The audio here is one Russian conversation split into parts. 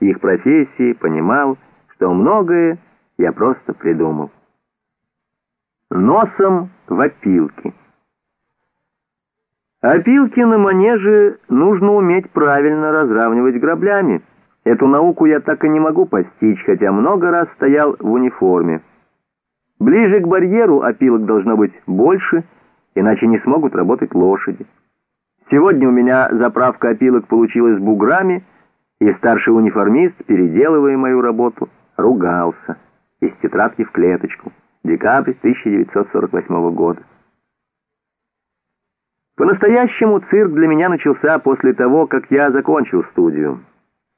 их профессии, понимал, что многое я просто придумал. Носом в опилки. Опилки на манеже нужно уметь правильно разравнивать граблями. Эту науку я так и не могу постичь, хотя много раз стоял в униформе. Ближе к барьеру опилок должно быть больше, иначе не смогут работать лошади. Сегодня у меня заправка опилок получилась буграми, и старший униформист, переделывая мою работу, ругался из тетрадки в клеточку. Декабрь 1948 года. По-настоящему цирк для меня начался после того, как я закончил студию.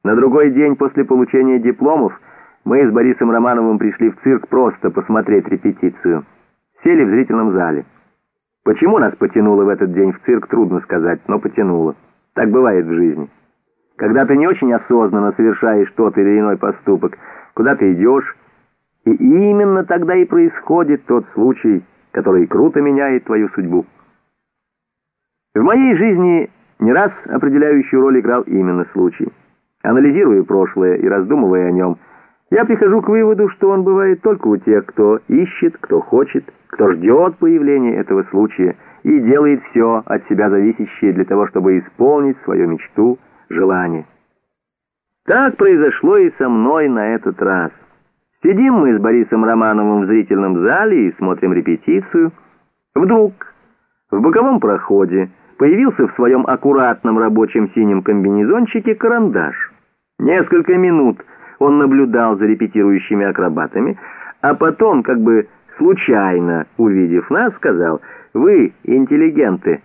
На другой день после получения дипломов мы с Борисом Романовым пришли в цирк просто посмотреть репетицию. Сели в зрительном зале. Почему нас потянуло в этот день в цирк, трудно сказать, но потянуло. Так бывает в жизни. Когда ты не очень осознанно совершаешь тот или иной поступок, куда ты идешь, и именно тогда и происходит тот случай, который круто меняет твою судьбу. В моей жизни не раз определяющую роль играл именно случай. Анализируя прошлое и раздумывая о нем, я прихожу к выводу, что он бывает только у тех, кто ищет, кто хочет, кто ждет появления этого случая и делает все от себя зависящее для того, чтобы исполнить свою мечту, желание. Так произошло и со мной на этот раз. Сидим мы с Борисом Романовым в зрительном зале и смотрим репетицию. Вдруг в боковом проходе появился в своем аккуратном рабочем синем комбинезончике карандаш. Несколько минут он наблюдал за репетирующими акробатами, а потом, как бы случайно увидев нас, сказал, «Вы, интеллигенты,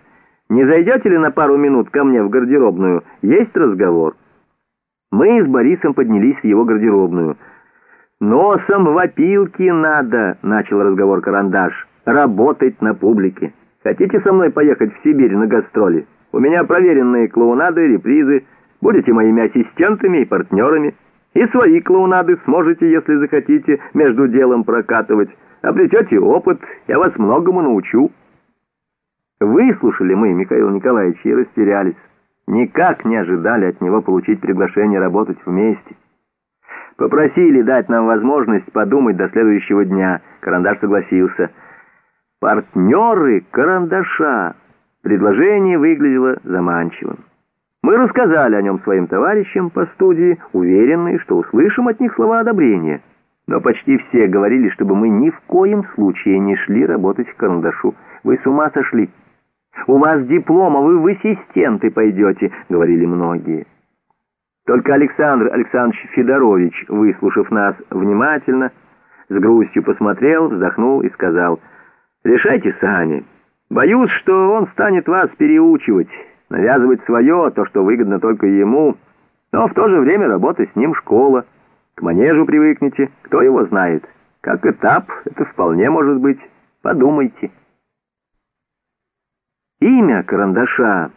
не зайдете ли на пару минут ко мне в гардеробную? Есть разговор?» Мы с Борисом поднялись в его гардеробную – «Носом в опилки надо», — начал разговор Карандаш, — «работать на публике. Хотите со мной поехать в Сибирь на гастроли? У меня проверенные клоунады, репризы. Будете моими ассистентами и партнерами. И свои клоунады сможете, если захотите, между делом прокатывать. Обретете опыт, я вас многому научу». Выслушали мы Михаила Николаевича и растерялись. Никак не ожидали от него получить приглашение работать вместе. Попросили дать нам возможность подумать до следующего дня. Карандаш согласился. Партнеры карандаша. Предложение выглядело заманчивым. Мы рассказали о нем своим товарищам по студии, уверенные, что услышим от них слова одобрения. Но почти все говорили, чтобы мы ни в коем случае не шли работать к карандашу. Вы с ума сошли. У вас диплом, а вы в ассистенты пойдете, говорили многие. Только Александр Александрович Федорович, выслушав нас внимательно, с грустью посмотрел, вздохнул и сказал, «Решайте сами. Боюсь, что он станет вас переучивать, навязывать свое, то, что выгодно только ему, но в то же время работа с ним школа. К манежу привыкнете, кто его знает. Как этап, это вполне может быть. Подумайте». Имя карандаша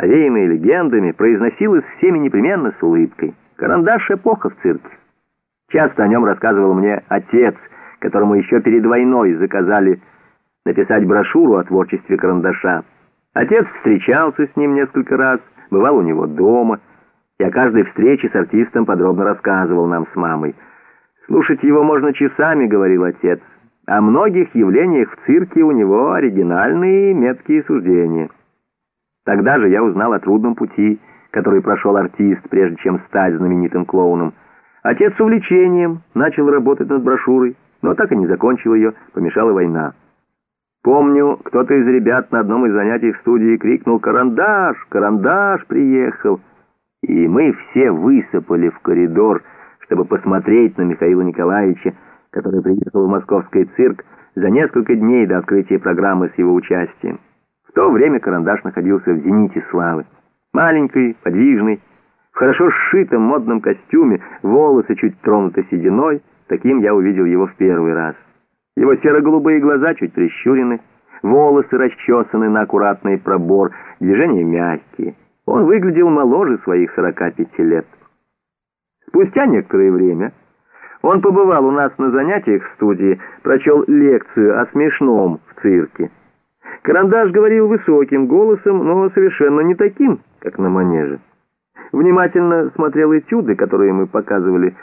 овеянные легендами, произносилось всеми непременно с улыбкой. Карандаш — эпоха в цирке. Часто о нем рассказывал мне отец, которому еще перед войной заказали написать брошюру о творчестве карандаша. Отец встречался с ним несколько раз, бывал у него дома, и о каждой встрече с артистом подробно рассказывал нам с мамой. «Слушать его можно часами», — говорил отец. «О многих явлениях в цирке у него оригинальные меткие суждения». Тогда же я узнал о трудном пути, который прошел артист, прежде чем стать знаменитым клоуном. Отец с увлечением начал работать над брошюрой, но так и не закончил ее, помешала война. Помню, кто-то из ребят на одном из занятий в студии крикнул «Карандаш! Карандаш приехал!» И мы все высыпали в коридор, чтобы посмотреть на Михаила Николаевича, который приехал в московский цирк за несколько дней до открытия программы с его участием. В то время карандаш находился в зените славы. Маленький, подвижный, в хорошо сшитом модном костюме, волосы чуть тронуты сединой, таким я увидел его в первый раз. Его серо-голубые глаза чуть прищурены, волосы расчесаны на аккуратный пробор, движения мягкие. Он выглядел моложе своих 45 лет. Спустя некоторое время он побывал у нас на занятиях в студии, прочел лекцию о смешном в цирке. Карандаш говорил высоким голосом, но совершенно не таким, как на манеже. внимательно смотрел этюды, которые мы показывали,